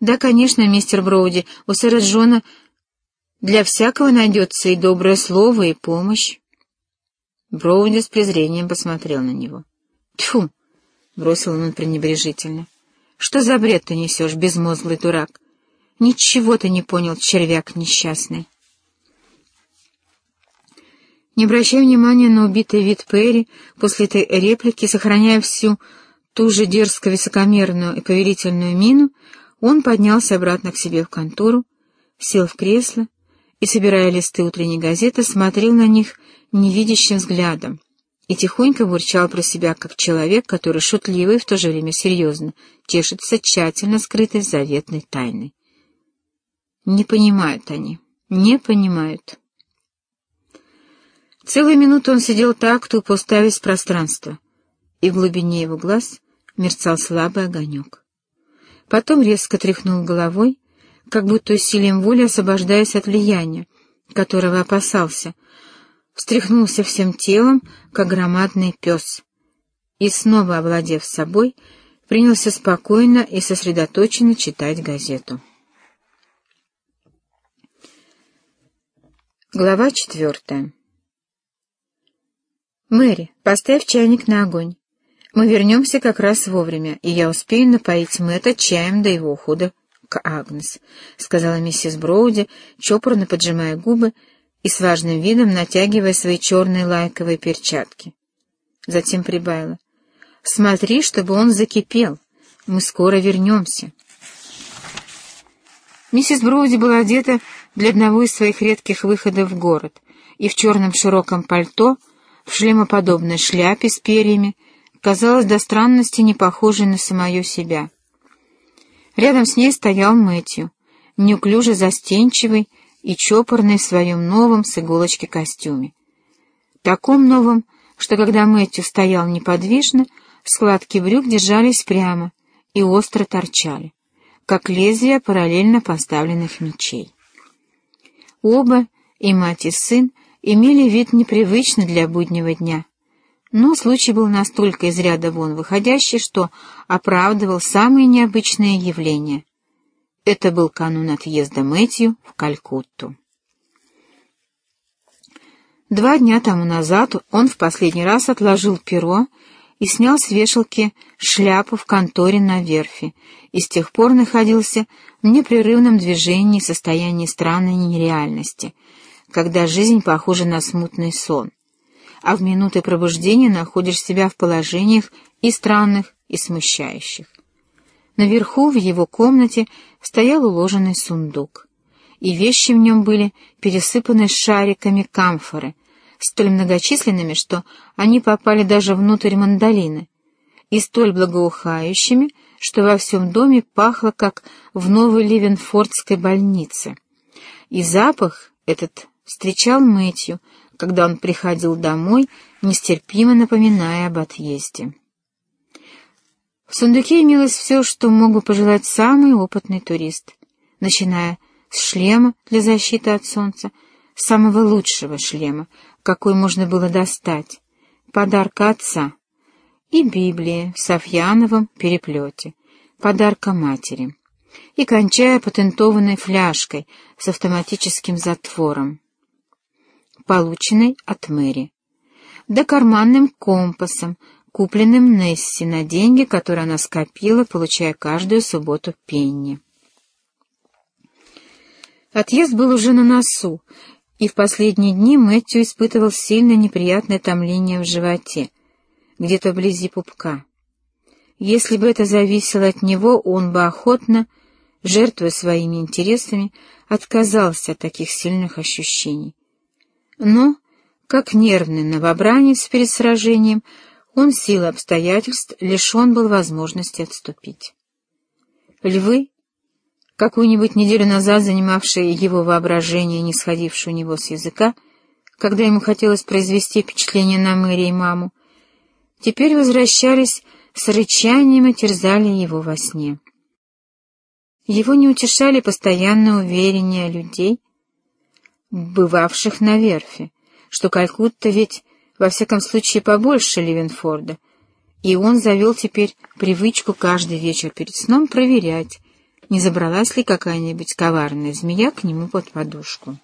«Да, конечно, мистер Броуди, у сэра Джона для всякого найдется и доброе слово, и помощь». Броуди с презрением посмотрел на него. «Тьфу!» — бросил он пренебрежительно. «Что за бред ты несешь, безмозглый дурак? Ничего ты не понял, червяк несчастный». Не обращая внимания на убитый вид Перри, после этой реплики, сохраняя всю ту же дерзко-высокомерную и повелительную мину, он поднялся обратно к себе в контору, сел в кресло и, собирая листы утренней газеты, смотрел на них невидящим взглядом и тихонько бурчал про себя, как человек, который шутливо и в то же время серьезно тешится тщательно скрытой заветной тайной. Не понимают они, не понимают. Целую минуту он сидел так, тупо уставясь в пространство, и в глубине его глаз мерцал слабый огонек. Потом резко тряхнул головой, как будто усилием воли освобождаясь от влияния, которого опасался, встряхнулся всем телом, как громадный пес, и, снова овладев собой, принялся спокойно и сосредоточенно читать газету. Глава четвертая «Мэри, поставь чайник на огонь. Мы вернемся как раз вовремя, и я успею напоить Мэтта чаем до его ухода к Агнес», — сказала миссис Броуди, чопорно поджимая губы и с важным видом натягивая свои черные лайковые перчатки. Затем прибавила. «Смотри, чтобы он закипел. Мы скоро вернемся». Миссис Броуди была одета для одного из своих редких выходов в город и в черном широком пальто, в шлемоподобной шляпе с перьями, казалась до странности не похожей на самую себя. Рядом с ней стоял Мэтью, неуклюже застенчивый и чопорный в своем новом с иголочки костюме. Таком новом, что когда Мэтью стоял неподвижно, складки брюк держались прямо и остро торчали, как лезвия параллельно поставленных мечей. Оба, и мать, и сын, имели вид непривычный для буднего дня, но случай был настолько из ряда вон выходящий, что оправдывал самые необычные явления. Это был канун отъезда Мэтью в Калькутту. Два дня тому назад он в последний раз отложил перо и снял с вешалки шляпу в конторе на верфи, и с тех пор находился в непрерывном движении состоянии странной нереальности, когда жизнь похожа на смутный сон а в минуты пробуждения находишь себя в положениях и странных, и смущающих. Наверху в его комнате стоял уложенный сундук, и вещи в нем были пересыпаны шариками камфоры, столь многочисленными, что они попали даже внутрь мандолины, и столь благоухающими, что во всем доме пахло, как в новой Ливенфордской больнице. И запах этот встречал Мэтью, когда он приходил домой, нестерпимо напоминая об отъезде. В сундуке имелось все, что мог бы пожелать самый опытный турист, начиная с шлема для защиты от солнца, самого лучшего шлема, какой можно было достать, подарка отца, и Библии в Софьяновом переплете, подарка матери, и кончая патентованной фляжкой с автоматическим затвором полученной от Мэри, да карманным компасом, купленным Несси на деньги, которые она скопила, получая каждую субботу пенни. Отъезд был уже на носу, и в последние дни Мэтью испытывал сильно неприятное томление в животе, где-то вблизи пупка. Если бы это зависело от него, он бы охотно, жертвуя своими интересами, отказался от таких сильных ощущений. Но, как нервный новобранец перед сражением, он силы обстоятельств лишен был возможности отступить. Львы, какую-нибудь неделю назад занимавшие его воображение не сходившие у него с языка, когда ему хотелось произвести впечатление на Мэри и маму, теперь возвращались с рычанием и терзали его во сне. Его не утешали постоянно уверения людей, бывавших на верфи, что Калькутта ведь во всяком случае побольше Ливенфорда, и он завел теперь привычку каждый вечер перед сном проверять, не забралась ли какая-нибудь коварная змея к нему под подушку.